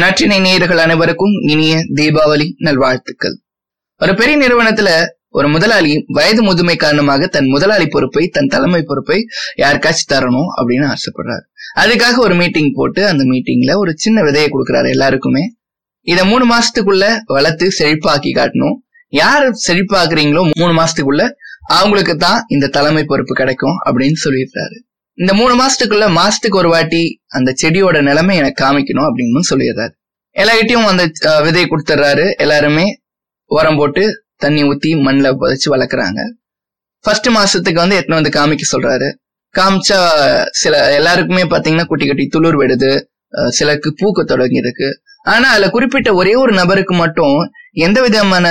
நற்றினை நேயர்கள் அனைவருக்கும் இனிய தீபாவளி நல்வாழ்த்துக்கள். ஒரு பெரிய நிறுவனத்துல ஒரு முதலாளி வயது முதுமை காரணமாக தன் முதலாளி பொறுப்பை தன் தலைமை பொறுப்பை யாருக்காச்சும் தரணும் அப்படின்னு ஆசைப்படுறாரு. அதுக்காக ஒரு மீட்டிங் போட்டு அந்த மீட்டிங்ல ஒரு சின்ன விதையை கொடுக்குறாரு எல்லாருக்குமே. இத மூணு மாசத்துக்குள்ள வளர்த்து செழிப்பாக்கி காட்டணும். யார் செழிப்பாக்குறீங்களோ மூணு மாசத்துக்குள்ள அவங்களுக்கு தான் இந்த தலைமை பொறுப்பு கிடைக்கும் அப்படின்னு சொல்லிடுறாரு. இந்த மூணு மாசத்துக்குள்ள மாசத்துக்கு ஒரு வாட்டி அந்த செடியோட நிலைமை எனக்கு காமிக்கணும் அப்படின்னு சொல்லிடுறாரு. எல்லார்கிட்டயும் அந்த விதையை கொடுத்துட்றாரு. எல்லாருமே உரம் போட்டு தண்ணி ஊத்தி மண்ணில் புதைச்சு வளர்க்குறாங்க. ஃபர்ஸ்ட் மாசத்துக்கு வந்து எத்தனை வந்து காமிக்க சொல்றாரு. காமிச்சா சில எல்லாருக்குமே பாத்தீங்கன்னா குட்டி குட்டி துளிர் விடுது. சிலருக்கு பூக்க தொடங்கி இருக்கு ஆனா அதுல குறிப்பிட்ட ஒரே ஒரு நபருக்கு மட்டும் எந்த விதமான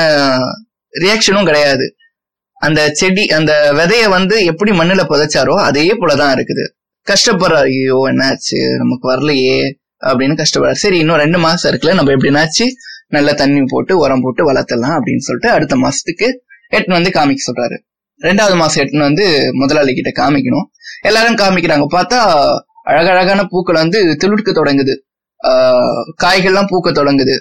ரியாக்ஷனும் கிடையாது. அந்த செடி அந்த விதைய வந்து எப்படி மண்ணுல புதைச்சாரோ அதே போலதான் இருக்குது. கஷ்டப்படுறாரு ஐயோ என்னாச்சு? நமக்கு வரலையே அப்படின்னு கஷ்டப்படுறாரு. சரி இன்னும் ரெண்டு மாசம் இருக்குல்ல நம்ம எப்படின்னாச்சு நல்ல தண்ணி போட்டு உரம் போட்டு வளர்த்தலாம் அப்படின்னு சொல்லிட்டு அடுத்த மாசத்துக்கு எட்டுன்னு வந்து காமிக்க சொல்றாரு. ரெண்டாவது மாசம் எட்டுன்னு வந்து முதலாளி கிட்ட காமிக்கணும். எல்லாரும் காமிக்கிறாங்க. பார்த்தா அழகழகான பூக்கள் வந்து துளிர்க்க தொடங்குது. ஆஹ் காய்கள்லாம் பூக்க தொடங்குது.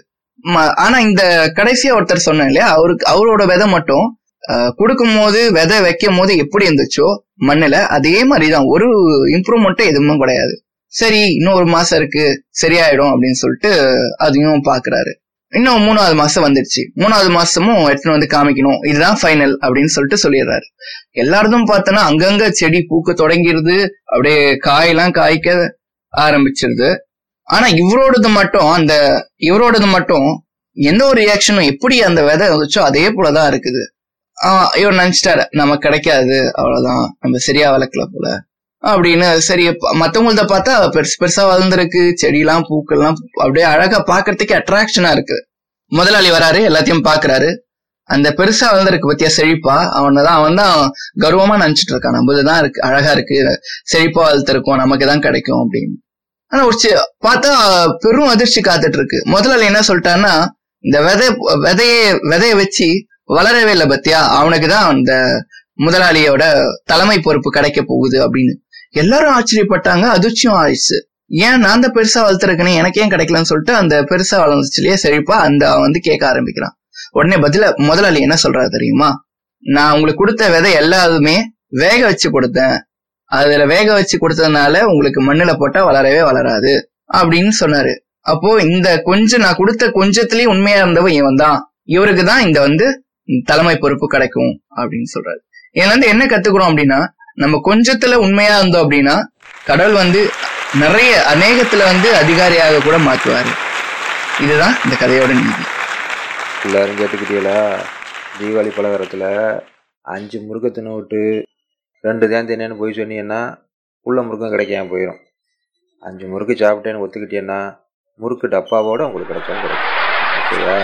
ஆனா இந்த கடைசியா ஒருத்தர் சொன்னேன் இல்லையா? அவருக்கு அவரோட விதை மட்டும் கொடுக்கும் போது விதை வைக்கும் போது எப்படி இருந்துச்சோ மண்ணுல அதே மாதிரிதான். ஒரு இம்ப்ரூவ்மெண்ட்டும் எதுவுமே கிடையாது. சரி இன்னும் ஒரு மாசம் இருக்கு சரியாயிடும் அப்படின்னு சொல்லிட்டு அதையும் பாக்குறாரு. இன்னும் மூணாவது மாசம் வந்துருச்சு. மூணாவது மாசமும் எடுத்துன்னு வந்து காமிக்கணும். இதுதான் ஃபைனல் அப்படின்னு சொல்லிட்டு சொல்லிடுறாரு. எல்லாரதும் பார்த்தோன்னா அங்கங்க செடி பூக்க தொடங்கிருது. அப்படியே காயெல்லாம் காய்க்க ஆரம்பிச்சிருது. ஆனா இவரோடது மட்டும் அந்த இவரோடது மட்டும் எந்த ஒரு ரியாக்ஷனும் எப்படி அந்த விதை வந்துச்சோ அதே போலதான் இருக்குது. இவர் நினைச்சிட்டாரு. நமக்கு கிடைக்காது அவ்வளவுதான். நம்ம சரியா வளர்க்கல போல. அப்படின்னு சரி மத்தவங்கள்ட்ட பார்த்தா பெருசு பெருசா வளர்ந்துருக்கு. செடியெல்லாம் பூக்கள்லாம் அப்படியே அழகா பாக்குறதுக்கு அட்ராக்ஷனா இருக்கு. முதலாளி வராரு எல்லாத்தையும் பாக்குறாரு அந்த பெருசா வளர்ந்துருக்கு பத்தியா செழிப்பா? அவனதான் அவன் தான் கர்வமா நினைச்சிட்டு இருக்கான் நம்ம இருக்கு அழகா இருக்கு. செழிப்பா வளர்த்துருக்கோம் நமக்கு தான் கிடைக்கும் அப்படின்னு. ஆனா ஒரு பார்த்தா பெரும் அதிர்ச்சி காத்துட்டு இருக்கு. முதலாளி என்ன சொல்லிட்டாருன்னா இந்த விதை விதைய விதைய வச்சு வளரவே இல்லை பத்தியா? அவனுக்கு தான் அந்த முதலாளியோட தலைமை பொறுப்பு கிடைக்க போகுது அப்படின்னு. எல்லாரும் ஆச்சரியப்பட்டாங்க. அதிர்ச்சியும் ஆயிடுச்சு. ஏன் நான் தான் பெருசா வளர்த்துருக்கேனே? எனக்கு ஏன் கிடைக்கலன்னு சொல்லிட்டு அந்த பெருசா வளர்ந்துச்சுலயே செழிப்பா அந்த அவன் வந்து கேட்க ஆரம்பிக்கிறான். உடனே பதில முதலாளி என்ன சொல்றாரு தெரியுமா? நான் உங்களுக்கு கொடுத்த விதை எல்லாருமே வேக வச்சு கொடுத்தேன். அதுல வேக வச்சு கொடுத்ததுனால உங்களுக்கு மண்ணுல போட்டா வளரவே வளராது அப்படின்னு சொன்னாரு. அப்போ இந்த கொஞ்சம் நான் கொடுத்த கொஞ்சத்துலயும் உண்மையா இருந்தவன் இவன் தான் இவருக்கு தான் இந்த வந்து தலைமை பொறுப்பு கிடைக்கும் அப்படின்னு சொல்றாரு. இதுல வந்து என்ன கத்துக்கிறோம் அப்படின்னா நம்ம கொஞ்சத்துல உண்மையா இருந்தோம் அப்படின்னா கடவுள் வந்து நிறைய அநேகத்துல வந்து அதிகாரியாக கூட மாத்துவாரு இதுதான் இந்த கதையோட நீதி. எல்லாரும் கேட்டுக்கிட்டீங்களா? தீபாவளி பலகாரத்தில் அஞ்சு முறுக்க தின்னு விட்டு ரெண்டு தான் தின்னேன்னு போய் சொன்னீங்கன்னா உள்ள முருகம் கிடைக்காம போயிடும் அஞ்சு முறுக்கு சாப்பிட்டேன்னு ஒத்துக்கிட்டீங்கன்னா முறுக்கு டப்பாவோட உங்களுக்கு கிடைச்சாலும் கிடைக்கும் ஓகேவா?